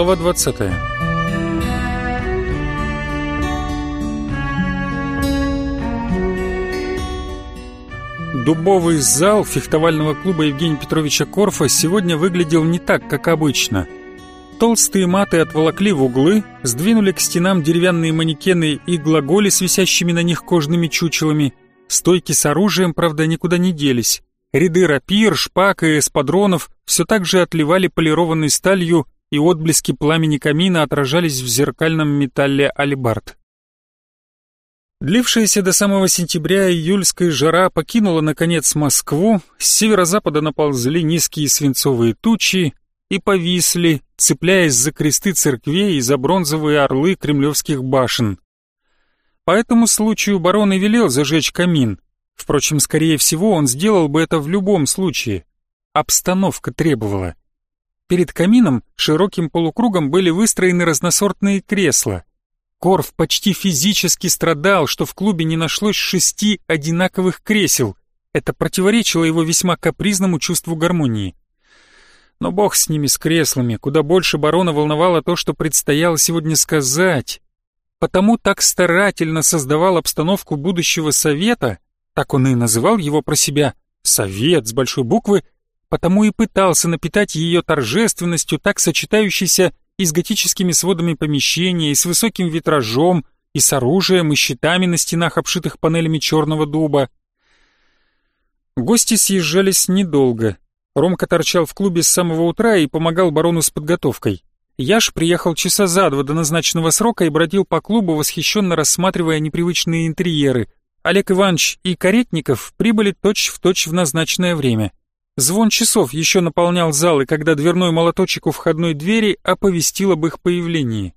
Глава 20 Дубовый зал фехтовального клуба Евгения Петровича Корфа сегодня выглядел не так, как обычно. Толстые маты отволокли в углы, сдвинули к стенам деревянные манекены и глаголи с висящими на них кожными чучелами. Стойки с оружием, правда, никуда не делись. Ряды рапир, шпак и эспадронов все так же отливали полированной сталью и отблески пламени камина отражались в зеркальном металле алибард. Длившаяся до самого сентября июльская жара покинула, наконец, Москву, с северо-запада наползли низкие свинцовые тучи и повисли, цепляясь за кресты церквей и за бронзовые орлы кремлевских башен. По этому случаю барон и велел зажечь камин. Впрочем, скорее всего, он сделал бы это в любом случае. Обстановка требовала. Перед камином широким полукругом были выстроены разносортные кресла. Корф почти физически страдал, что в клубе не нашлось шести одинаковых кресел. Это противоречило его весьма капризному чувству гармонии. Но бог с ними, с креслами, куда больше барона волновало то, что предстояло сегодня сказать. Потому так старательно создавал обстановку будущего совета, так он и называл его про себя, совет с большой буквы — потому и пытался напитать ее торжественностью, так сочетающейся и с готическими сводами помещения, и с высоким витражом, и с оружием, и щитами на стенах, обшитых панелями черного дуба. Гости съезжались недолго. Ромка торчал в клубе с самого утра и помогал барону с подготовкой. Яш приехал часа за два до назначенного срока и бродил по клубу, восхищенно рассматривая непривычные интерьеры. Олег Иванович и Каретников прибыли точь-в-точь точь в назначенное время. Звон часов еще наполнял зал, и когда дверной молоточек у входной двери оповестил об их появлении.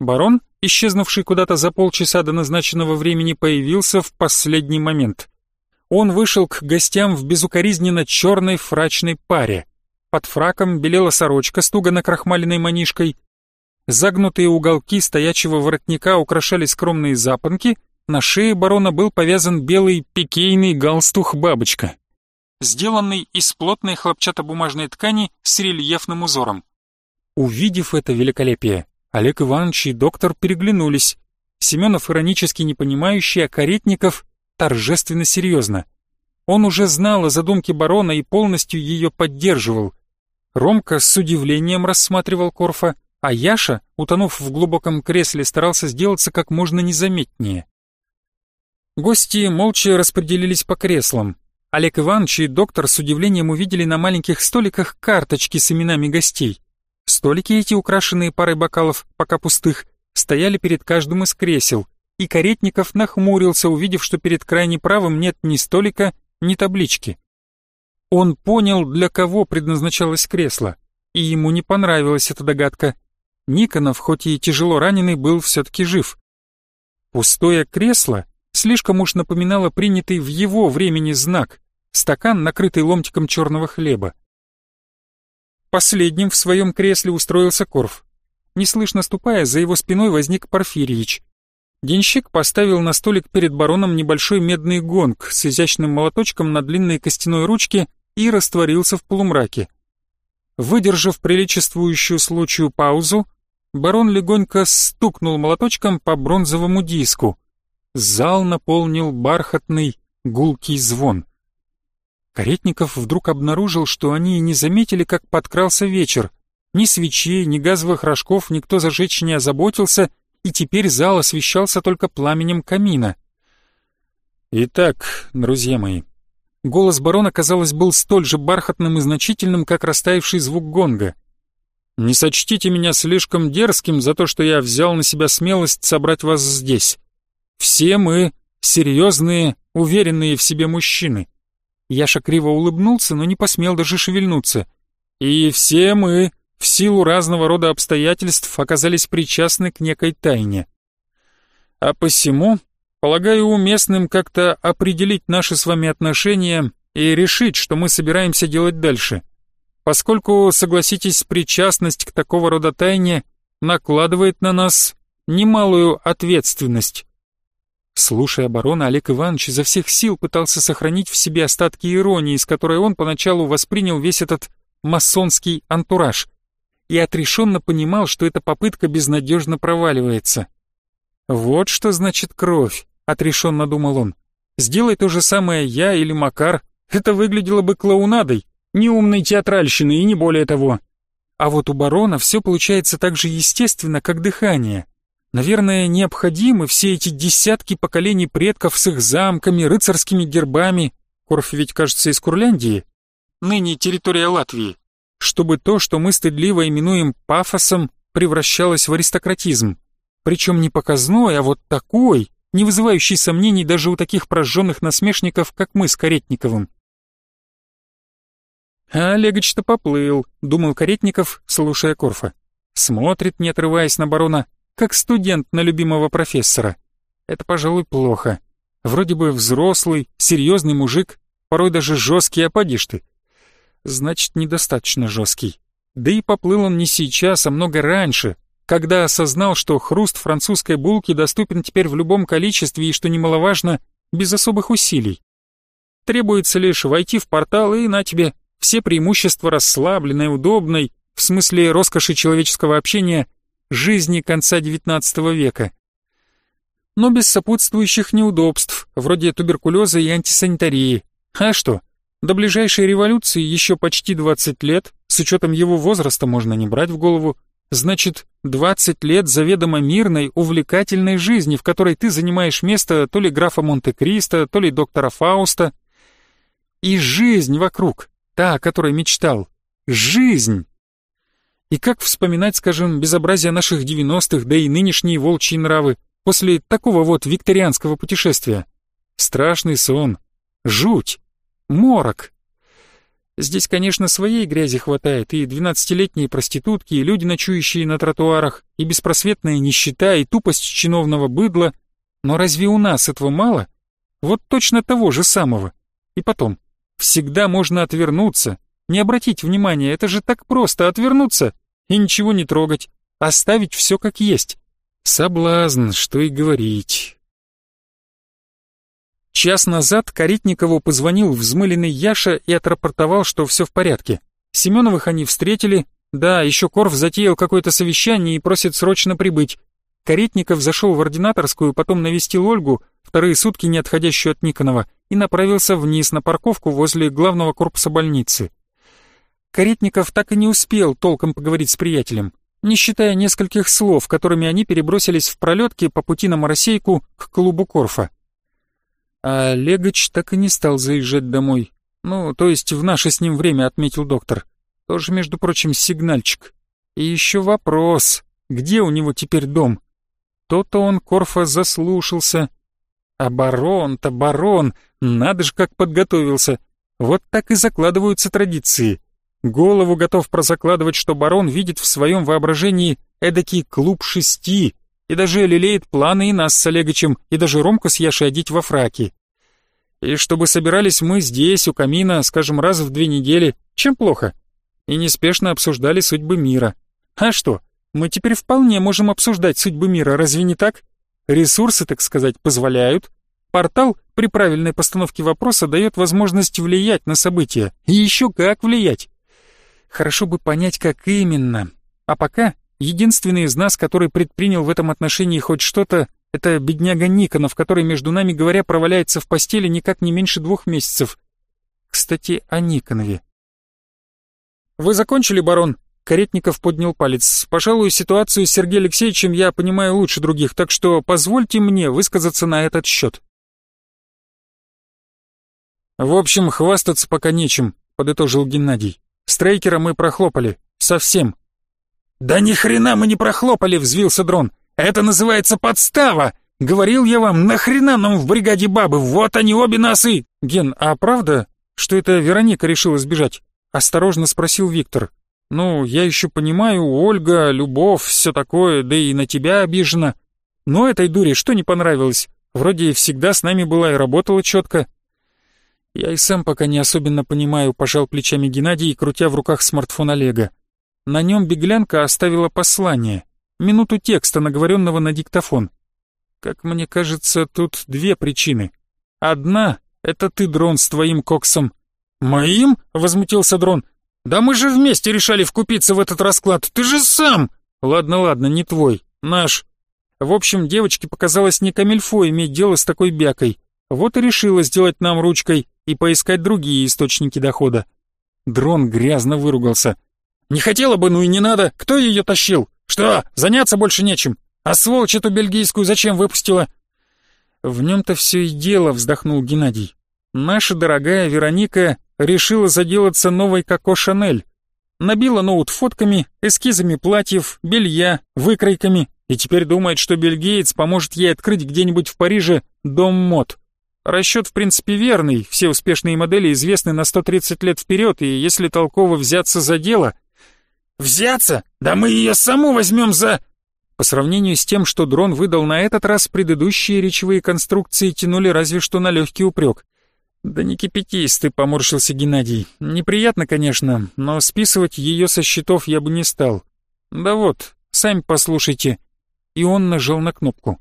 Барон, исчезнувший куда-то за полчаса до назначенного времени, появился в последний момент. Он вышел к гостям в безукоризненно черной фрачной паре. Под фраком белела сорочка с туго накрахмаленной манишкой. Загнутые уголки стоячего воротника украшали скромные запонки, на шее барона был повязан белый пикейный галстух-бабочка сделанный из плотной хлопчатобумажной ткани с рельефным узором. Увидев это великолепие, Олег Иванович и доктор переглянулись. Семенов иронически не понимающий, а Каретников торжественно серьезно. Он уже знал о задумке барона и полностью ее поддерживал. Ромка с удивлением рассматривал Корфа, а Яша, утонув в глубоком кресле, старался сделаться как можно незаметнее. Гости молча распределились по креслам. Олег Иванович и доктор с удивлением увидели на маленьких столиках карточки с именами гостей. Столики эти, украшенные парой бокалов, пока пустых, стояли перед каждым из кресел, и Каретников нахмурился, увидев, что перед крайне правым нет ни столика, ни таблички. Он понял, для кого предназначалось кресло, и ему не понравилась эта догадка. Никонов, хоть и тяжело раненый, был все-таки жив. Пустое кресло слишком уж напоминала принятый в его времени знак — стакан, накрытый ломтиком черного хлеба. Последним в своем кресле устроился Корф. Неслышно ступая, за его спиной возник Порфирьевич. Денщик поставил на столик перед бароном небольшой медный гонг с изящным молоточком на длинной костяной ручке и растворился в полумраке. Выдержав приличествующую случаю паузу, барон легонько стукнул молоточком по бронзовому диску — зал наполнил бархатный гулкий звон. Каретников вдруг обнаружил, что они и не заметили, как подкрался вечер. Ни свечей, ни газовых рожков никто зажечь не озаботился, и теперь зал освещался только пламенем камина. «Итак, друзья мои», голос барона, казалось, был столь же бархатным и значительным, как растаявший звук гонга. «Не сочтите меня слишком дерзким за то, что я взял на себя смелость собрать вас здесь. Все мы серьезные, уверенные в себе мужчины. Яша криво улыбнулся, но не посмел даже шевельнуться. И все мы, в силу разного рода обстоятельств, оказались причастны к некой тайне. А посему, полагаю уместным как-то определить наши с вами отношения и решить, что мы собираемся делать дальше. Поскольку, согласитесь, причастность к такого рода тайне накладывает на нас немалую ответственность. Слушая оборону, Олег Иванович изо всех сил пытался сохранить в себе остатки иронии, с которой он поначалу воспринял весь этот масонский антураж, и отрешенно понимал, что эта попытка безнадежно проваливается. «Вот что значит кровь», — отрешенно думал он. «Сделай то же самое я или Макар, это выглядело бы клоунадой, неумной театральщиной и не более того». А вот у барона все получается так же естественно, как дыхание — Наверное, необходимы все эти десятки поколений предков с их замками, рыцарскими гербами. Корф ведь, кажется, из Курляндии. Ныне территория Латвии. Чтобы то, что мы стыдливо именуем пафосом, превращалось в аристократизм. Причем не показной, а вот такой, не вызывающий сомнений даже у таких прожженных насмешников, как мы с Каретниковым. А Олегович-то поплыл, думал Каретников, слушая Корфа. Смотрит, не отрываясь на барона, как студент на любимого профессора. Это, пожалуй, плохо. Вроде бы взрослый, серьезный мужик, порой даже жесткий, а ты. Значит, недостаточно жесткий. Да и поплыл он не сейчас, а много раньше, когда осознал, что хруст французской булки доступен теперь в любом количестве и, что немаловажно, без особых усилий. Требуется лишь войти в портал и на тебе все преимущества расслабленной, удобной, в смысле роскоши человеческого общения, жизни конца XIX века, но без сопутствующих неудобств, вроде туберкулеза и антисанитарии. А что? До ближайшей революции еще почти 20 лет, с учетом его возраста можно не брать в голову, значит, 20 лет заведомо мирной, увлекательной жизни, в которой ты занимаешь место то ли графа Монте-Кристо, то ли доктора Фауста. И жизнь вокруг, та, о которой мечтал. Жизнь! И как вспоминать, скажем, безобразие наших 90-х, да и нынешние волчьи нравы после такого вот викторианского путешествия? Страшный сон, жуть, морок. Здесь, конечно, своей грязи хватает, и двенадцатилетние проститутки, и люди, ночующие на тротуарах, и беспросветная нищета, и тупость чиновного быдла. Но разве у нас этого мало? Вот точно того же самого. И потом, всегда можно отвернуться, не обратить внимания, это же так просто отвернуться и ничего не трогать, оставить все как есть. Соблазн, что и говорить. Час назад Каритникову позвонил взмыленный Яша и отрапортовал, что все в порядке. Семеновых они встретили, да, еще Корф затеял какое-то совещание и просит срочно прибыть. Каретников зашел в ординаторскую, потом навестил Ольгу, вторые сутки не отходящую от Никонова, и направился вниз на парковку возле главного корпуса больницы. Каретников так и не успел толком поговорить с приятелем, не считая нескольких слов, которыми они перебросились в пролетке по пути на Моросейку к клубу Корфа. А Легоч так и не стал заезжать домой. Ну, то есть в наше с ним время, отметил доктор. Тоже, между прочим, сигнальчик. И еще вопрос, где у него теперь дом? То-то он Корфа заслушался. А барон-то барон, надо же как подготовился. Вот так и закладываются традиции. Голову готов прозакладывать, что барон видит в своем воображении эдакий клуб шести, и даже лелеет планы и нас с Олегочем, и даже Ромку с Яшей одеть во фраки. И чтобы собирались мы здесь, у камина, скажем, раз в две недели, чем плохо, и неспешно обсуждали судьбы мира. А что, мы теперь вполне можем обсуждать судьбы мира, разве не так? Ресурсы, так сказать, позволяют. Портал при правильной постановке вопроса дает возможность влиять на события. И еще как влиять. Хорошо бы понять, как именно. А пока единственный из нас, который предпринял в этом отношении хоть что-то, это бедняга Никонов, который, между нами говоря, проваляется в постели никак не меньше двух месяцев. Кстати, о Никонове. «Вы закончили, барон?» Каретников поднял палец. «Пожалуй, ситуацию с Сергеем Алексеевичем я понимаю лучше других, так что позвольте мне высказаться на этот счет». «В общем, хвастаться пока нечем», — подытожил Геннадий. Стрейкера мы прохлопали. Совсем. «Да ни хрена мы не прохлопали!» — взвился дрон. «Это называется подстава! Говорил я вам, На хрена нам в бригаде бабы? Вот они обе носы. «Ген, а правда, что это Вероника решила сбежать?» — осторожно спросил Виктор. «Ну, я еще понимаю, Ольга, любовь, все такое, да и на тебя обижена. Но этой дуре что не понравилось? Вроде всегда с нами была и работала четко». «Я и сам пока не особенно понимаю», — пожал плечами Геннадий, крутя в руках смартфон Олега. На нем беглянка оставила послание, минуту текста, наговоренного на диктофон. Как мне кажется, тут две причины. Одна — это ты, дрон, с твоим коксом. «Моим?» — возмутился дрон. «Да мы же вместе решали вкупиться в этот расклад, ты же сам!» «Ладно, ладно, не твой, наш». В общем, девочке показалось не камильфо иметь дело с такой бякой. Вот и решила сделать нам ручкой и поискать другие источники дохода. Дрон грязно выругался. «Не хотела бы, ну и не надо. Кто ее тащил? Что, заняться больше нечем? А сволочь эту бельгийскую зачем выпустила?» «В нем-то все и дело», — вздохнул Геннадий. «Наша дорогая Вероника решила заделаться новой Коко Шанель. Набила ноут фотками, эскизами платьев, белья, выкройками и теперь думает, что бельгиец поможет ей открыть где-нибудь в Париже дом мод. Расчет, в принципе, верный, все успешные модели известны на 130 лет вперед, и если толково взяться за дело... «Взяться? Да мы ее саму возьмем за...» По сравнению с тем, что дрон выдал на этот раз, предыдущие речевые конструкции тянули разве что на легкий упрек. «Да не кипятись ты», — поморщился Геннадий. «Неприятно, конечно, но списывать ее со счетов я бы не стал. Да вот, сами послушайте». И он нажал на кнопку.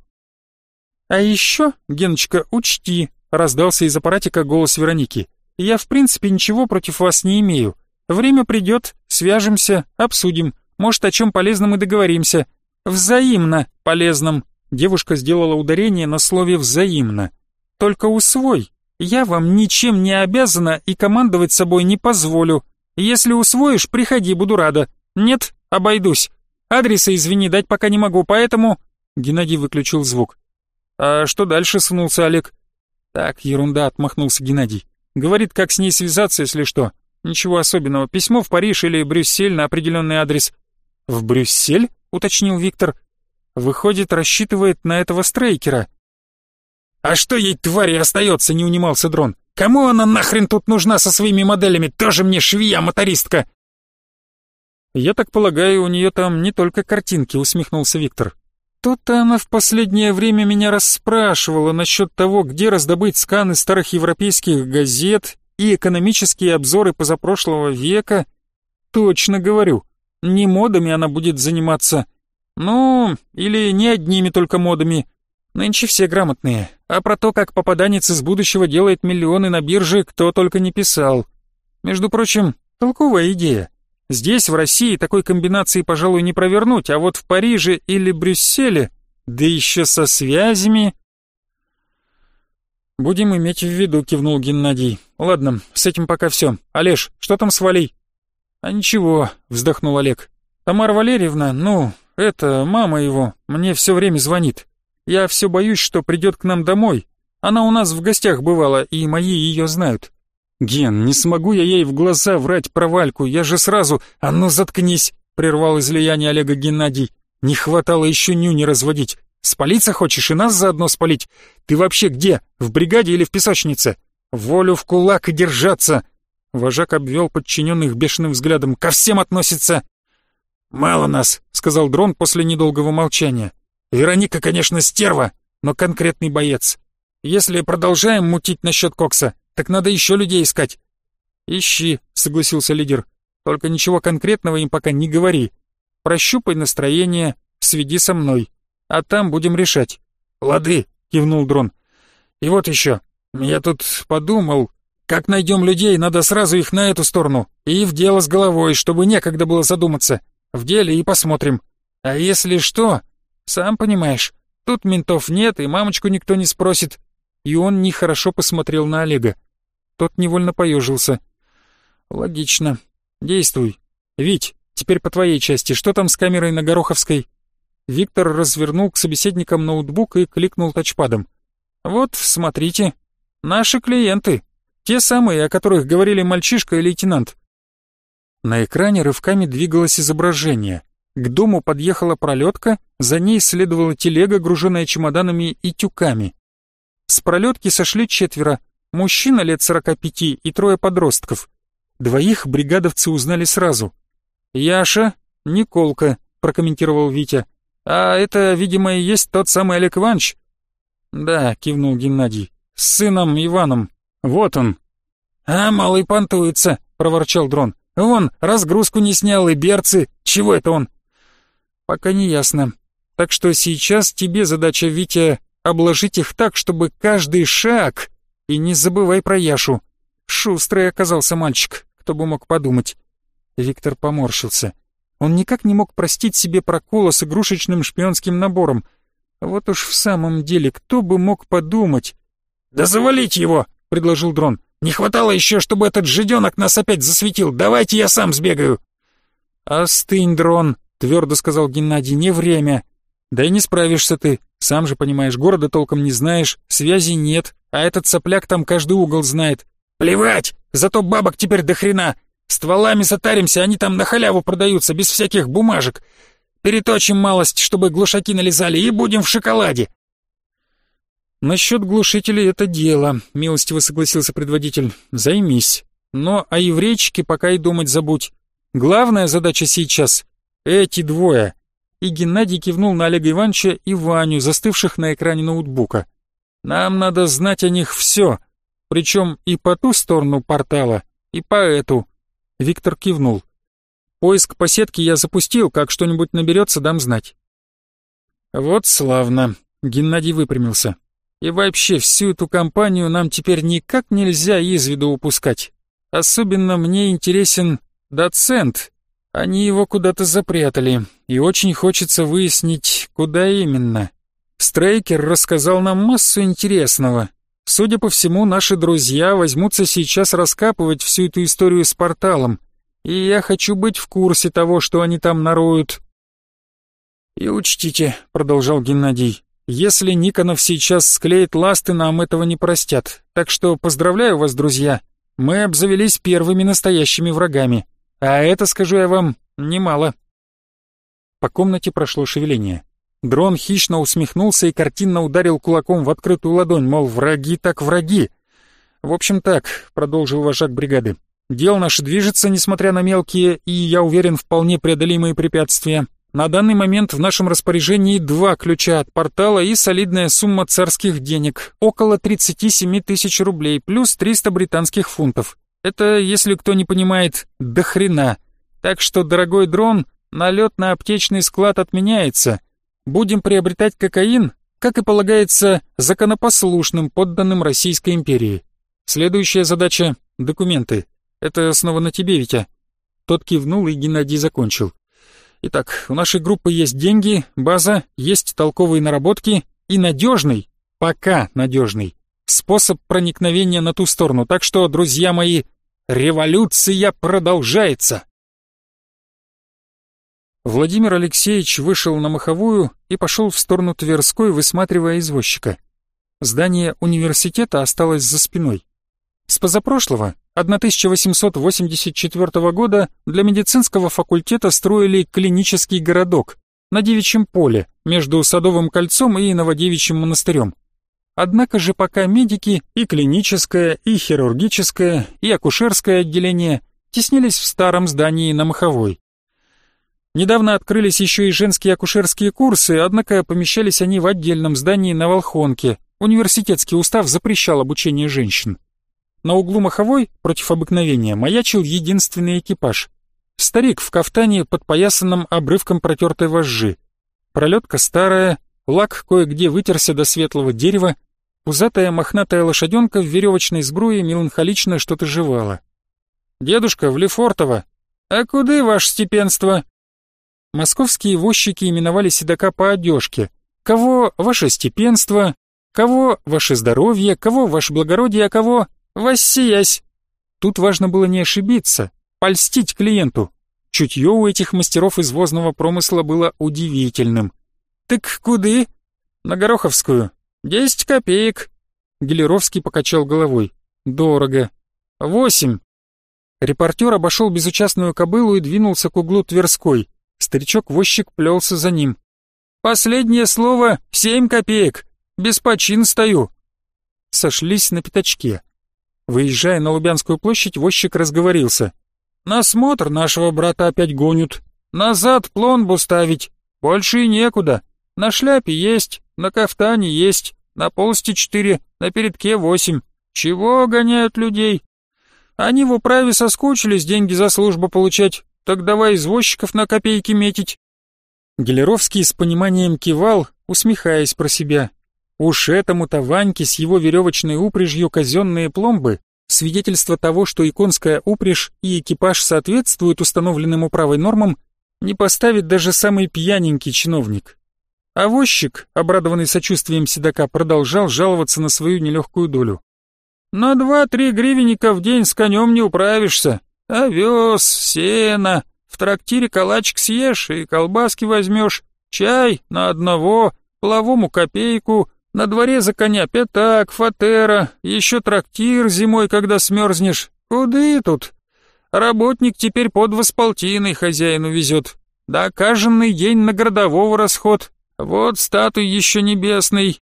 «А еще, Геночка, учти», — раздался из аппаратика голос Вероники. «Я, в принципе, ничего против вас не имею. Время придет, свяжемся, обсудим. Может, о чем полезном и договоримся. Взаимно полезном». Девушка сделала ударение на слове «взаимно». «Только усвой. Я вам ничем не обязана и командовать собой не позволю. Если усвоишь, приходи, буду рада. Нет, обойдусь. Адреса, извини, дать пока не могу, поэтому...» Геннадий выключил звук. «А что дальше?» — сунулся Олег. «Так, ерунда», — отмахнулся Геннадий. «Говорит, как с ней связаться, если что. Ничего особенного. Письмо в Париж или Брюссель на определенный адрес». «В Брюссель?» — уточнил Виктор. «Выходит, рассчитывает на этого стрейкера». «А что ей, твари, остается?» — не унимался дрон. «Кому она нахрен тут нужна со своими моделями? Тоже мне швея, мотористка!» «Я так полагаю, у нее там не только картинки», — усмехнулся Виктор. Что-то она в последнее время меня расспрашивала насчет того, где раздобыть сканы старых европейских газет и экономические обзоры позапрошлого века. Точно говорю, не модами она будет заниматься. Ну, или не одними только модами. Нынче все грамотные. А про то, как попаданец из будущего делает миллионы на бирже, кто только не писал. Между прочим, толковая идея. Здесь, в России, такой комбинации, пожалуй, не провернуть, а вот в Париже или Брюсселе, да еще со связями... «Будем иметь в виду», — кивнул Геннадий. «Ладно, с этим пока все. Олеж, что там с Валей?» «А ничего», — вздохнул Олег. «Тамара Валерьевна, ну, это, мама его, мне все время звонит. Я все боюсь, что придет к нам домой. Она у нас в гостях бывала, и мои ее знают. «Ген, не смогу я ей в глаза врать про Вальку, я же сразу...» «А ну заткнись!» — прервал излияние Олега Геннадий. «Не хватало еще ню не разводить. Спалиться хочешь и нас заодно спалить? Ты вообще где? В бригаде или в песочнице? Волю в кулак и держаться!» Вожак обвел подчиненных бешеным взглядом. «Ко всем относится!» «Мало нас», — сказал Дрон после недолгого молчания. «Вероника, конечно, стерва, но конкретный боец. Если продолжаем мутить насчет Кокса, так надо еще людей искать». «Ищи», — согласился лидер. «Только ничего конкретного им пока не говори. Прощупай настроение, сведи со мной, а там будем решать». «Лады», — кивнул дрон. «И вот еще. Я тут подумал, как найдем людей, надо сразу их на эту сторону и в дело с головой, чтобы некогда было задуматься. В деле и посмотрим. А если что, сам понимаешь, тут ментов нет и мамочку никто не спросит». И он нехорошо посмотрел на Олега. Тот невольно поежился. «Логично. Действуй. Вить, теперь по твоей части. Что там с камерой на Гороховской?» Виктор развернул к собеседникам ноутбук и кликнул тачпадом. «Вот, смотрите. Наши клиенты. Те самые, о которых говорили мальчишка и лейтенант». На экране рывками двигалось изображение. К дому подъехала пролетка, за ней следовала телега, груженная чемоданами и тюками. С пролетки сошли четверо, мужчина лет 45 и трое подростков. Двоих бригадовцы узнали сразу. «Яша, Николка», — прокомментировал Витя. «А это, видимо, и есть тот самый Олег Иванович?» «Да», — кивнул Геннадий. «С сыном Иваном. Вот он». «А, малый понтуется», — проворчал дрон. Он разгрузку не снял и берцы. Чего это он?» «Пока не ясно. Так что сейчас тебе задача, Витя, обложить их так, чтобы каждый шаг и не забывай про Яшу. Шустрый оказался мальчик, кто бы мог подумать. Виктор поморщился. Он никак не мог простить себе прокола с игрушечным шпионским набором. Вот уж в самом деле, кто бы мог подумать? «Да завалить его!» — предложил Дрон. «Не хватало еще, чтобы этот жиденок нас опять засветил. Давайте я сам сбегаю!» «Остынь, Дрон!» — твердо сказал Геннадий. «Не время. Да и не справишься ты, сам же понимаешь, города толком не знаешь, связи нет, а этот сопляк там каждый угол знает. Плевать, зато бабок теперь до хрена. Стволами затаримся, они там на халяву продаются, без всяких бумажек. Переточим малость, чтобы глушаки налезали, и будем в шоколаде. Насчет глушителей это дело, милостиво согласился предводитель, займись. Но о еврейчике пока и думать забудь. Главная задача сейчас — эти двое — и Геннадий кивнул на Олега Ивановича и Ваню, застывших на экране ноутбука. «Нам надо знать о них все, причем и по ту сторону портала, и по эту». Виктор кивнул. «Поиск по сетке я запустил, как что-нибудь наберется, дам знать». «Вот славно», — Геннадий выпрямился. «И вообще, всю эту компанию нам теперь никак нельзя из виду упускать. Особенно мне интересен доцент». Они его куда-то запрятали, и очень хочется выяснить, куда именно. Стрейкер рассказал нам массу интересного. Судя по всему, наши друзья возьмутся сейчас раскапывать всю эту историю с порталом, и я хочу быть в курсе того, что они там наруют. «И учтите», — продолжал Геннадий, — «если Никонов сейчас склеит ласты, нам этого не простят. Так что поздравляю вас, друзья, мы обзавелись первыми настоящими врагами». А это, скажу я вам, немало. По комнате прошло шевеление. Дрон хищно усмехнулся и картинно ударил кулаком в открытую ладонь, мол, враги так враги. «В общем так», — продолжил вожак бригады, — «дел наше движется, несмотря на мелкие и, я уверен, вполне преодолимые препятствия. На данный момент в нашем распоряжении два ключа от портала и солидная сумма царских денег, около 37 тысяч рублей, плюс 300 британских фунтов. Это, если кто не понимает, до хрена. Так что, дорогой дрон, налет на аптечный склад отменяется. Будем приобретать кокаин, как и полагается, законопослушным подданным Российской империи. Следующая задача — документы. Это снова на тебе, Витя. Тот кивнул, и Геннадий закончил. Итак, у нашей группы есть деньги, база, есть толковые наработки и надежный, пока надежный, способ проникновения на ту сторону. Так что, друзья мои, революция продолжается. Владимир Алексеевич вышел на маховую и пошел в сторону Тверской, высматривая извозчика. Здание университета осталось за спиной. С позапрошлого, 1884 года, для медицинского факультета строили клинический городок на Девичьем поле между Садовым кольцом и Новодевичьим монастырем. Однако же пока медики и клиническое, и хирургическое, и акушерское отделение теснились в старом здании на Маховой. Недавно открылись еще и женские акушерские курсы, однако помещались они в отдельном здании на Волхонке. Университетский устав запрещал обучение женщин. На углу Маховой, против обыкновения, маячил единственный экипаж. Старик в кафтане, под подпоясанном обрывком протертой вожжи. Пролетка старая, лак кое-где вытерся до светлого дерева, Пузатая мохнатая лошаденка в веревочной сбруе меланхолично что-то жевала. «Дедушка, в Лефортово! А куды ваше степенство?» Московские возчики именовали седока по одежке. Кого ваше степенство, кого ваше здоровье, кого ваше благородие, а кого воссиясь. Тут важно было не ошибиться, польстить клиенту. Чутье у этих мастеров извозного промысла было удивительным. «Так куды?» «На Гороховскую. «Десять копеек!» Гелеровский покачал головой. «Дорого!» «Восемь!» Репортер обошел безучастную кобылу и двинулся к углу Тверской. Старичок-возчик плелся за ним. «Последнее слово — семь копеек! Без почин стою!» Сошлись на пятачке. Выезжая на Лубянскую площадь, возчик разговорился. «На смотр нашего брата опять гонят. Назад плонбу ставить. Больше и некуда. На шляпе есть, на кафтане есть, на полости четыре, на передке восемь. Чего гоняют людей? Они в управе соскучились деньги за службу получать, так давай извозчиков на копейки метить». Гелеровский с пониманием кивал, усмехаясь про себя. Уж этому-то Ваньке с его веревочной упряжью казенные пломбы свидетельство того, что иконская упряжь, и экипаж соответствуют установленным управой нормам, не поставит даже самый пьяненький чиновник. А обрадованный сочувствием седока, продолжал жаловаться на свою нелегкую долю. «На два-три гривенника в день с конем не управишься. Овес, сено, в трактире калачик съешь и колбаски возьмешь, чай на одного, половому копейку, на дворе за коня пятак, фатера, еще трактир зимой, когда смерзнешь. Куды тут? Работник теперь под восполтиной хозяину везет. Да Докаженный день на городового расход, вот статуй еще небесный.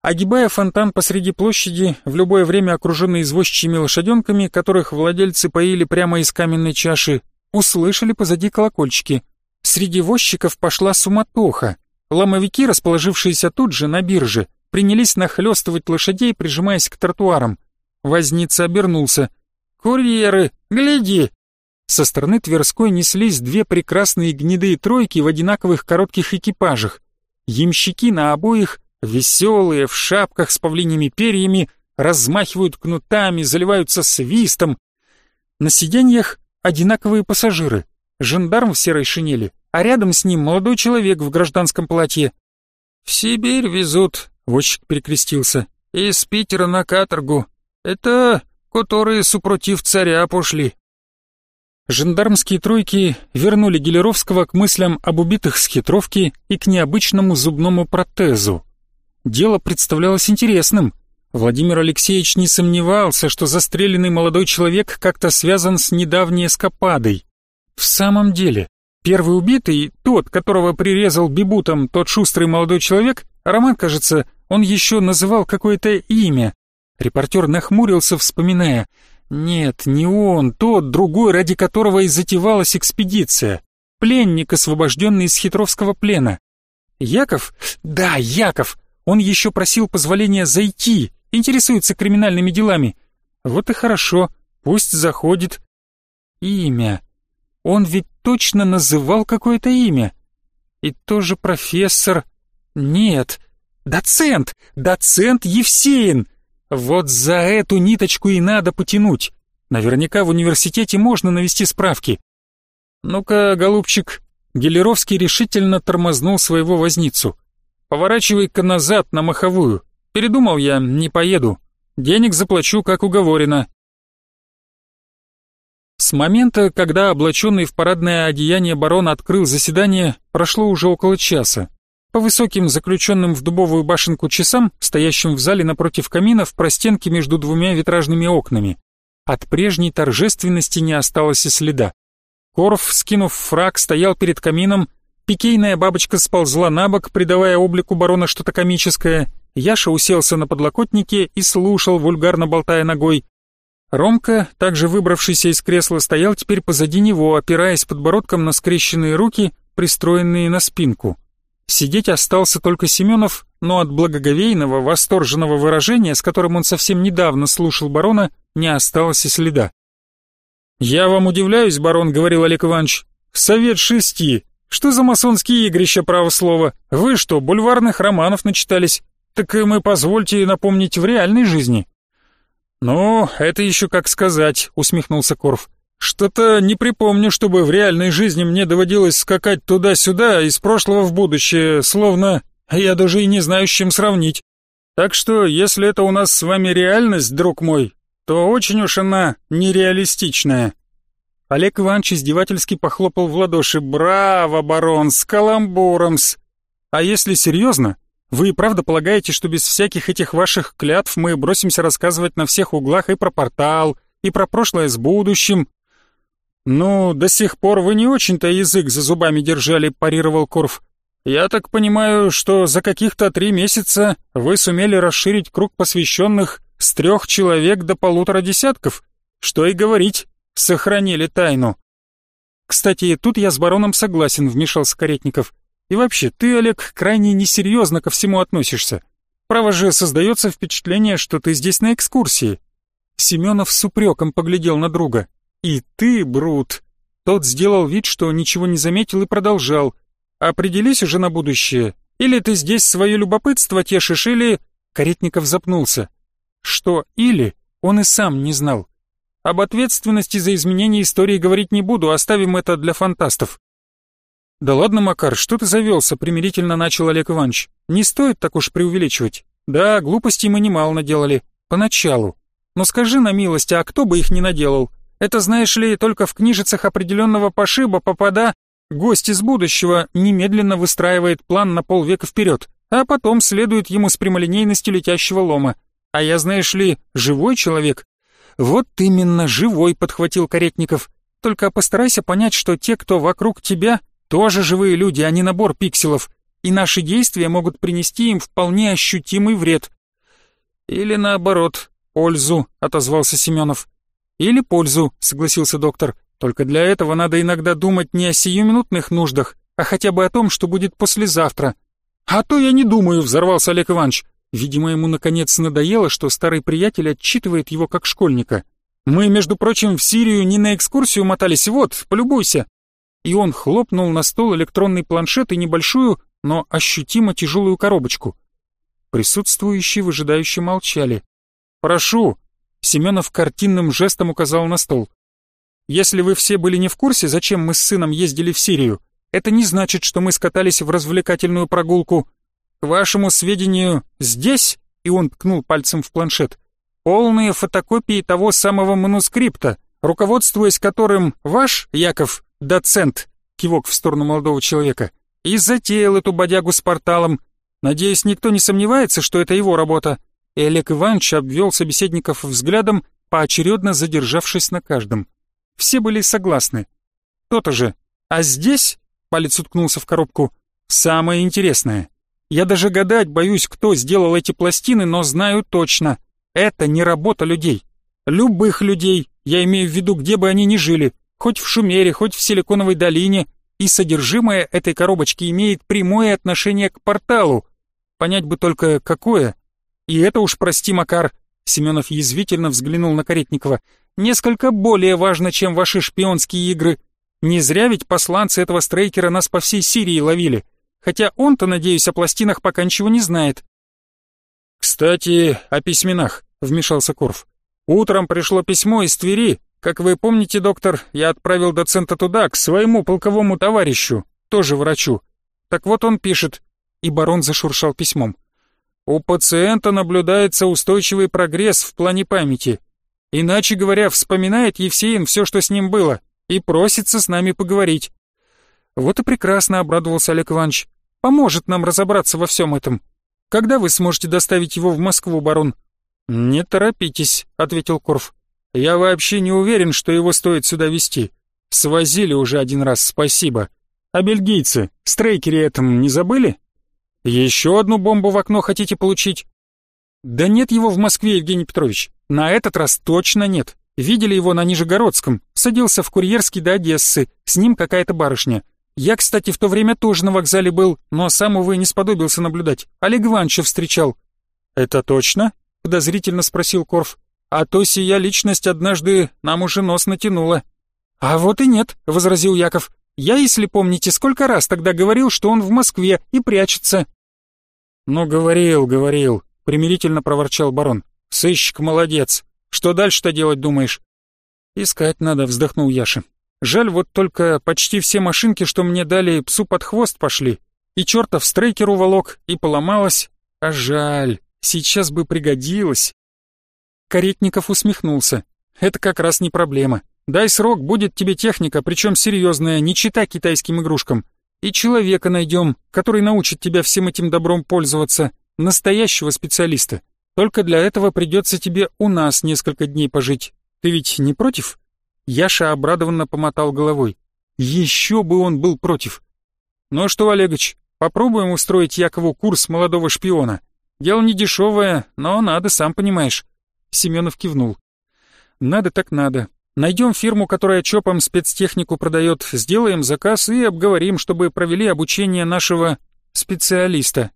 Огибая фонтан посреди площади, в любое время окруженный извозчими лошаденками, которых владельцы поили прямо из каменной чаши, услышали позади колокольчики. Среди возчиков пошла суматоха. Ломовики, расположившиеся тут же на бирже, принялись нахлестывать лошадей, прижимаясь к тротуарам. Возница обернулся. «Курьеры, гляди, со стороны Тверской неслись две прекрасные гнедые тройки в одинаковых коротких экипажах. Ямщики на обоих, веселые, в шапках с павлиньими перьями, размахивают кнутами, заливаются свистом. На сиденьях одинаковые пассажиры, жандарм в серой шинели, а рядом с ним молодой человек в гражданском платье. «В Сибирь везут», — возчик перекрестился, — «из Питера на каторгу. Это которые супротив царя пошли». Жандармские тройки вернули Гелеровского к мыслям об убитых с хитровки и к необычному зубному протезу. Дело представлялось интересным. Владимир Алексеевич не сомневался, что застреленный молодой человек как-то связан с недавней эскападой. В самом деле, первый убитый, тот, которого прирезал бибутом тот шустрый молодой человек, Роман, кажется, он еще называл какое-то имя. Репортер нахмурился, вспоминая – нет, не он, тот, другой, ради которого и затевалась экспедиция. Пленник, освобожденный из хитровского плена. Яков? Да, Яков. Он еще просил позволения зайти, интересуется криминальными делами. Вот и хорошо, пусть заходит. Имя. Он ведь точно называл какое-то имя. И тоже профессор. Нет, доцент, доцент Евсеин. Вот за эту ниточку и надо потянуть. Наверняка в университете можно навести справки. Ну-ка, голубчик, Гелеровский решительно тормознул своего возницу. Поворачивай-ка назад на маховую. Передумал я, не поеду. Денег заплачу, как уговорено. С момента, когда облаченный в парадное одеяние барон открыл заседание, прошло уже около часа. По высоким, заключенным в дубовую башенку часам, стоящим в зале напротив камина в простенке между двумя витражными окнами. От прежней торжественности не осталось и следа. Корф, скинув фраг, стоял перед камином, пикейная бабочка сползла на бок, придавая облику барона что-то комическое, Яша уселся на подлокотнике и слушал, вульгарно болтая ногой. Ромка, также выбравшийся из кресла, стоял теперь позади него, опираясь подбородком на скрещенные руки, пристроенные на спинку. Сидеть остался только Семенов, но от благоговейного, восторженного выражения, с которым он совсем недавно слушал барона, не осталось и следа. «Я вам удивляюсь, барон», — говорил Олег Иванович. «Совет шести. Что за масонские игрища, право слова? Вы что, бульварных романов начитались? Так и мы, позвольте напомнить, в реальной жизни». «Ну, это еще как сказать», — усмехнулся Корф. Что-то не припомню, чтобы в реальной жизни мне доводилось скакать туда-сюда, из прошлого в будущее, словно я даже и не знаю, с чем сравнить. Так что, если это у нас с вами реальность, друг мой, то очень уж она нереалистичная». Олег Иванович издевательски похлопал в ладоши. «Браво, барон, с каламбуром-с! А если серьезно, вы и правда полагаете, что без всяких этих ваших клятв мы бросимся рассказывать на всех углах и про портал, и про прошлое с будущим, «Ну, до сих пор вы не очень-то язык за зубами держали», — парировал Корф. «Я так понимаю, что за каких-то три месяца вы сумели расширить круг посвященных с трех человек до полутора десятков. Что и говорить, сохранили тайну». «Кстати, тут я с бароном согласен», — вмешался Каретников. «И вообще, ты, Олег, крайне несерьезно ко всему относишься. Право же, создается впечатление, что ты здесь на экскурсии». Семенов с упреком поглядел на друга. «И ты, Брут!» Тот сделал вид, что ничего не заметил и продолжал. «Определись уже на будущее. Или ты здесь свое любопытство тешишь, или...» Каретников запнулся. Что «или» он и сам не знал. Об ответственности за изменение истории говорить не буду, оставим это для фантастов. «Да ладно, Макар, что ты завелся?» — примирительно начал Олег Иванович. «Не стоит так уж преувеличивать. Да, глупостей мы немало наделали. Поначалу. Но скажи на милость, а кто бы их не наделал? Это, знаешь ли, только в книжицах определенного пошиба попада гость из будущего немедленно выстраивает план на полвека вперед, а потом следует ему с прямолинейностью летящего лома. А я, знаешь ли, живой человек. Вот именно живой, подхватил Каретников. Только постарайся понять, что те, кто вокруг тебя, тоже живые люди, а не набор пикселов, и наши действия могут принести им вполне ощутимый вред. Или наоборот, пользу, отозвался Семенов. «Или пользу», — согласился доктор. «Только для этого надо иногда думать не о сиюминутных нуждах, а хотя бы о том, что будет послезавтра». «А то я не думаю», — взорвался Олег Иванович. Видимо, ему наконец надоело, что старый приятель отчитывает его как школьника. «Мы, между прочим, в Сирию не на экскурсию мотались, вот, полюбуйся». И он хлопнул на стол электронный планшет и небольшую, но ощутимо тяжелую коробочку. Присутствующие выжидающе молчали. «Прошу», Семенов картинным жестом указал на стол. «Если вы все были не в курсе, зачем мы с сыном ездили в Сирию, это не значит, что мы скатались в развлекательную прогулку. К вашему сведению, здесь, и он ткнул пальцем в планшет, полные фотокопии того самого манускрипта, руководствуясь которым ваш, Яков, доцент, кивок в сторону молодого человека, и затеял эту бодягу с порталом. Надеюсь, никто не сомневается, что это его работа и Олег Иванович обвел собеседников взглядом, поочередно задержавшись на каждом. Все были согласны. То-то же. А здесь, палец уткнулся в коробку, самое интересное. Я даже гадать боюсь, кто сделал эти пластины, но знаю точно. Это не работа людей. Любых людей, я имею в виду, где бы они ни жили, хоть в Шумере, хоть в Силиконовой долине, и содержимое этой коробочки имеет прямое отношение к порталу. Понять бы только, какое. И это уж, прости, Макар, Семенов язвительно взглянул на Каретникова, несколько более важно, чем ваши шпионские игры. Не зря ведь посланцы этого стрейкера нас по всей Сирии ловили. Хотя он-то, надеюсь, о пластинах пока ничего не знает. «Кстати, о письменах», — вмешался Курф. «Утром пришло письмо из Твери. Как вы помните, доктор, я отправил доцента туда, к своему полковому товарищу, тоже врачу. Так вот он пишет». И барон зашуршал письмом. У пациента наблюдается устойчивый прогресс в плане памяти. Иначе говоря, вспоминает Евсеин все, что с ним было, и просится с нами поговорить. Вот и прекрасно обрадовался Олег Иванович. Поможет нам разобраться во всем этом. Когда вы сможете доставить его в Москву, барон? Не торопитесь, ответил Корф. Я вообще не уверен, что его стоит сюда везти. Свозили уже один раз, спасибо. А бельгийцы, стрейкеры этом не забыли? Еще одну бомбу в окно хотите получить? Да нет его в Москве, Евгений Петрович. На этот раз точно нет. Видели его на Нижегородском. Садился в курьерский до Одессы. С ним какая-то барышня. Я, кстати, в то время тоже на вокзале был, но сам, увы, не сподобился наблюдать. Олег Ивановича встречал». «Это точно?» — подозрительно спросил Корф. «А то сия личность однажды нам уже нос натянула». «А вот и нет», — возразил Яков. Я, если помните, сколько раз тогда говорил, что он в Москве и прячется». «Ну, говорил, говорил», — примирительно проворчал барон. «Сыщик молодец. Что дальше-то делать думаешь?» «Искать надо», — вздохнул Яша. «Жаль, вот только почти все машинки, что мне дали, псу под хвост пошли. И чертов стрейкер уволок, и поломалась. А жаль, сейчас бы пригодилось». Каретников усмехнулся. «Это как раз не проблема. Дай срок, будет тебе техника, причем серьезная, не чита китайским игрушкам. И человека найдем, который научит тебя всем этим добром пользоваться, настоящего специалиста. Только для этого придется тебе у нас несколько дней пожить. Ты ведь не против?» Яша обрадованно помотал головой. «Еще бы он был против!» «Ну что, Олегович, попробуем устроить Якову курс молодого шпиона. Дело не дешевое, но надо, сам понимаешь». Семенов кивнул. «Надо так надо. Найдем фирму, которая ЧОПом спецтехнику продает, сделаем заказ и обговорим, чтобы провели обучение нашего специалиста.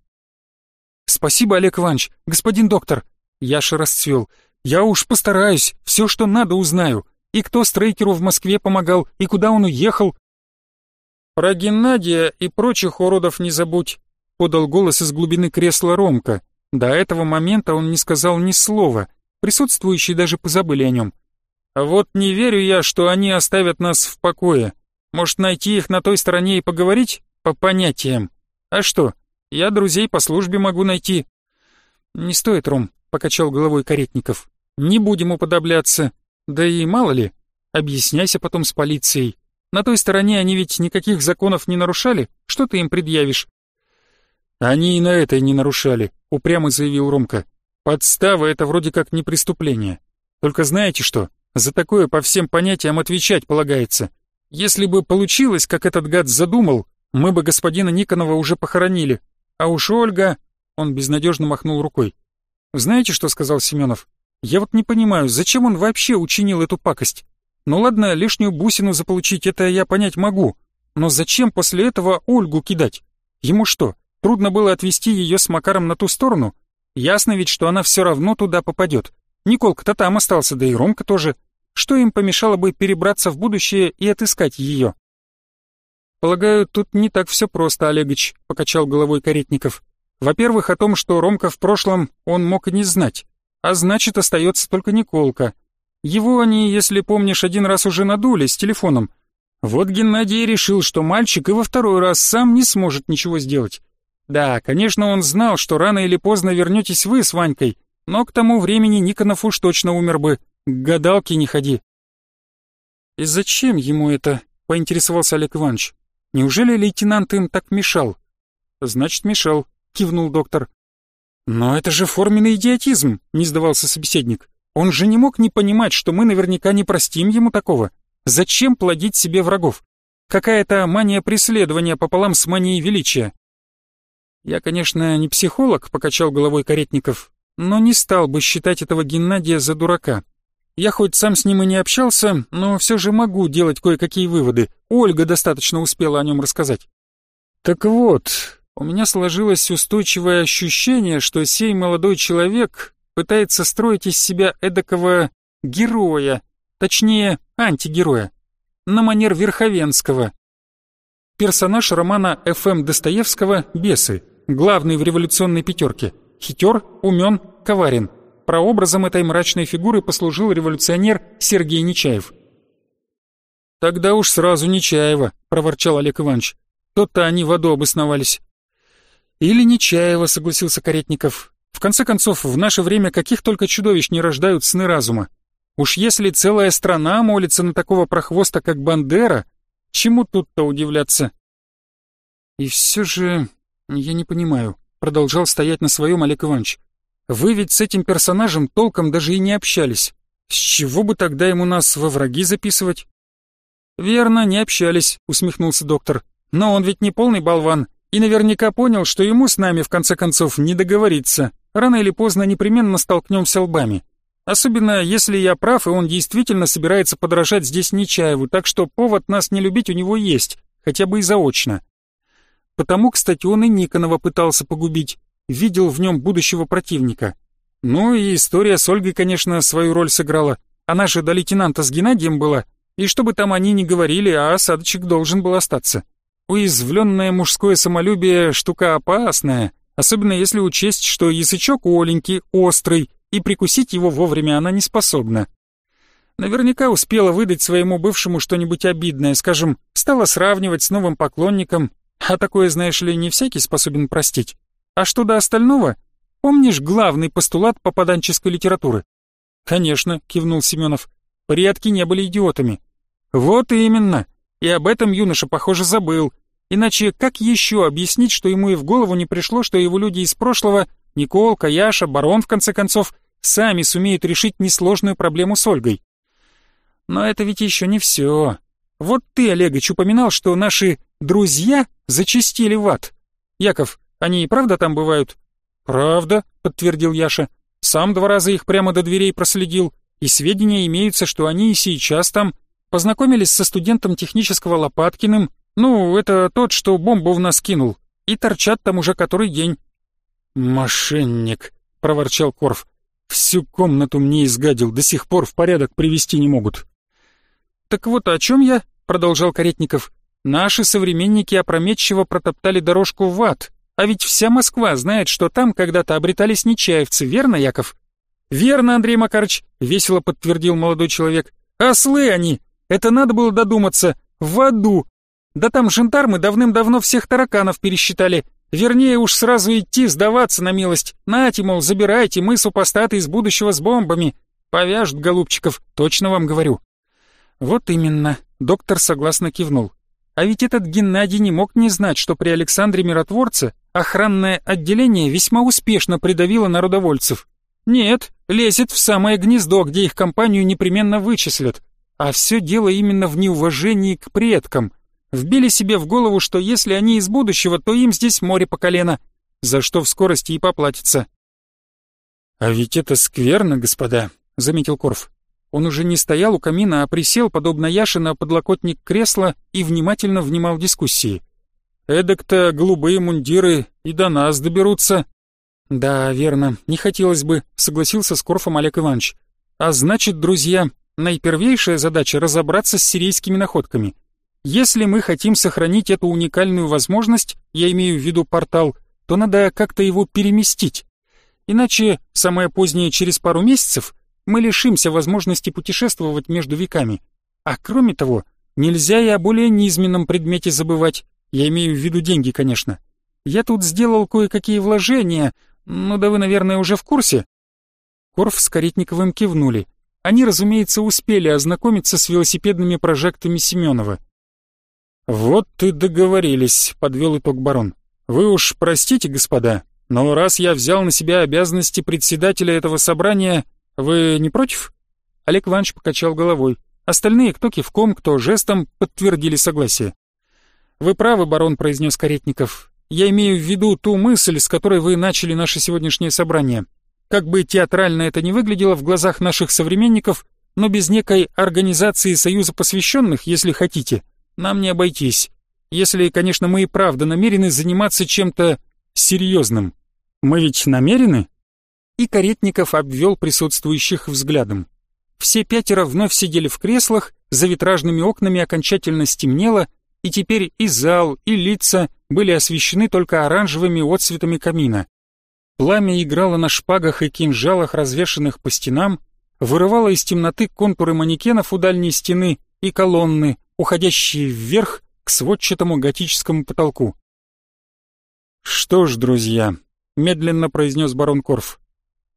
Спасибо, Олег Иванович. Господин доктор. Яша расцвел. Я уж постараюсь, все, что надо, узнаю. И кто Стрейкеру в Москве помогал, и куда он уехал. Про Геннадия и прочих уродов не забудь, подал голос из глубины кресла Ромка. До этого момента он не сказал ни слова. Присутствующие даже позабыли о нем. Вот не верю я, что они оставят нас в покое. Может, найти их на той стороне и поговорить? По понятиям. А что, я друзей по службе могу найти. Не стоит, Ром, покачал головой Каретников. Не будем уподобляться. Да и мало ли, объясняйся потом с полицией. На той стороне они ведь никаких законов не нарушали, что ты им предъявишь? Они и на этой не нарушали, упрямо заявил Ромка. Подстава — это вроде как не преступление. Только знаете что? За такое по всем понятиям отвечать полагается. Если бы получилось, как этот гад задумал, мы бы господина Никонова уже похоронили. А уж Ольга...» Он безнадежно махнул рукой. «Знаете, что сказал Семенов? Я вот не понимаю, зачем он вообще учинил эту пакость? Ну ладно, лишнюю бусину заполучить, это я понять могу. Но зачем после этого Ольгу кидать? Ему что, трудно было отвести ее с Макаром на ту сторону? Ясно ведь, что она все равно туда попадет. Николка-то там остался, да и Ромка тоже. Что им помешало бы перебраться в будущее и отыскать ее? «Полагаю, тут не так все просто, Олегович», — покачал головой Каретников. «Во-первых, о том, что Ромка в прошлом, он мог и не знать. А значит, остается только Николка. Его они, если помнишь, один раз уже надули с телефоном. Вот Геннадий решил, что мальчик и во второй раз сам не сможет ничего сделать. Да, конечно, он знал, что рано или поздно вернетесь вы с Ванькой, но к тому времени Никонов уж точно умер бы. К гадалке не ходи. «И зачем ему это?» — поинтересовался Олег Иванович. «Неужели лейтенант им так мешал?» «Значит, мешал», — кивнул доктор. «Но это же форменный идиотизм», — не сдавался собеседник. «Он же не мог не понимать, что мы наверняка не простим ему такого. Зачем плодить себе врагов? Какая-то мания преследования пополам с манией величия». «Я, конечно, не психолог», — покачал головой Каретников, но не стал бы считать этого Геннадия за дурака. Я хоть сам с ним и не общался, но все же могу делать кое-какие выводы. Ольга достаточно успела о нем рассказать. Так вот, у меня сложилось устойчивое ощущение, что сей молодой человек пытается строить из себя эдакого героя, точнее, антигероя, на манер Верховенского. Персонаж романа Ф.М. Достоевского «Бесы», главный в революционной пятерке хитер, умен, коварен. Прообразом этой мрачной фигуры послужил революционер Сергей Нечаев. «Тогда уж сразу Нечаева», — проворчал Олег Иванович. «То-то они в аду обосновались». «Или Нечаева», — согласился Каретников. «В конце концов, в наше время каких только чудовищ не рождают сны разума. Уж если целая страна молится на такого прохвоста, как Бандера, чему тут-то удивляться?» «И все же я не понимаю продолжал стоять на своем Олег Иванович. «Вы ведь с этим персонажем толком даже и не общались. С чего бы тогда ему нас во враги записывать?» «Верно, не общались», — усмехнулся доктор. «Но он ведь не полный болван и наверняка понял, что ему с нами, в конце концов, не договориться. Рано или поздно непременно столкнемся лбами. Особенно, если я прав, и он действительно собирается подражать здесь Нечаеву, так что повод нас не любить у него есть, хотя бы и заочно». Потому, кстати, он и Никонова пытался погубить, видел в нем будущего противника. Ну и история с Ольгой, конечно, свою роль сыграла. Она же до лейтенанта с Геннадием была, и чтобы там они не говорили, а осадочек должен был остаться. Уязвленное мужское самолюбие — штука опасная, особенно если учесть, что язычок у Оленьки острый, и прикусить его вовремя она не способна. Наверняка успела выдать своему бывшему что-нибудь обидное, скажем, стала сравнивать с новым поклонником а такое, знаешь ли, не всякий способен простить. А что до остального? Помнишь главный постулат попаданческой литературы? Конечно, кивнул Семенов. Предки не были идиотами. Вот именно. И об этом юноша, похоже, забыл. Иначе как еще объяснить, что ему и в голову не пришло, что его люди из прошлого, Николка, Яша, Барон, в конце концов, сами сумеют решить несложную проблему с Ольгой? Но это ведь еще не все. Вот ты, Олегович, упоминал, что наши друзья зачистили в ад. Яков, они и правда там бывают?» «Правда», — подтвердил Яша. «Сам два раза их прямо до дверей проследил, и сведения имеются, что они и сейчас там. Познакомились со студентом технического Лопаткиным, ну, это тот, что бомбу в нас кинул, и торчат там уже который день». «Мошенник», — проворчал Корф. «Всю комнату мне изгадил, до сих пор в порядок привести не могут». «Так вот о чем я?» — продолжал Каретников. Наши современники опрометчиво протоптали дорожку в ад, а ведь вся Москва знает, что там когда-то обретались нечаевцы, верно, Яков? Верно, Андрей Макарович, весело подтвердил молодой человек. Ослы они! Это надо было додуматься. В аду! Да там жандармы давным-давно всех тараканов пересчитали. Вернее, уж сразу идти, сдаваться на милость. Нате, мол, забирайте, мы супостаты из будущего с бомбами. Повяжут, голубчиков, точно вам говорю. Вот именно, доктор согласно кивнул. А ведь этот Геннадий не мог не знать, что при Александре Миротворце охранное отделение весьма успешно придавило народовольцев. Нет, лезет в самое гнездо, где их компанию непременно вычислят. А все дело именно в неуважении к предкам. Вбили себе в голову, что если они из будущего, то им здесь море по колено, за что в скорости и поплатится. «А ведь это скверно, господа», — заметил Корф. Он уже не стоял у камина, а присел, подобно Яше, на подлокотник кресла и внимательно внимал дискуссии. «Эдак-то голубые мундиры и до нас доберутся». «Да, верно, не хотелось бы», — согласился с Корфом Олег Иванович. «А значит, друзья, наипервейшая задача — разобраться с сирийскими находками. Если мы хотим сохранить эту уникальную возможность, я имею в виду портал, то надо как-то его переместить. Иначе, самое позднее через пару месяцев — мы лишимся возможности путешествовать между веками. А кроме того, нельзя и о более низменном предмете забывать. Я имею в виду деньги, конечно. Я тут сделал кое-какие вложения, ну да вы, наверное, уже в курсе». Корф с Каретниковым кивнули. Они, разумеется, успели ознакомиться с велосипедными прожектами Семенова. «Вот ты договорились», — подвел итог барон. «Вы уж простите, господа, но раз я взял на себя обязанности председателя этого собрания, «Вы не против?» Олег Иванович покачал головой. Остальные, кто кивком, кто жестом, подтвердили согласие. «Вы правы, барон», — произнес Каретников. «Я имею в виду ту мысль, с которой вы начали наше сегодняшнее собрание. Как бы театрально это не выглядело в глазах наших современников, но без некой организации Союза посвященных, если хотите, нам не обойтись. Если, конечно, мы и правда намерены заниматься чем-то серьезным. Мы ведь намерены?» и Каретников обвел присутствующих взглядом. Все пятеро вновь сидели в креслах, за витражными окнами окончательно стемнело, и теперь и зал, и лица были освещены только оранжевыми отцветами камина. Пламя играло на шпагах и кинжалах, развешанных по стенам, вырывало из темноты контуры манекенов у дальней стены и колонны, уходящие вверх к сводчатому готическому потолку. «Что ж, друзья», — медленно произнес барон Корф,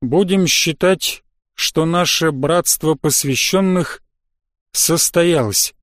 Будем считать, что наше братство посвященных состоялось.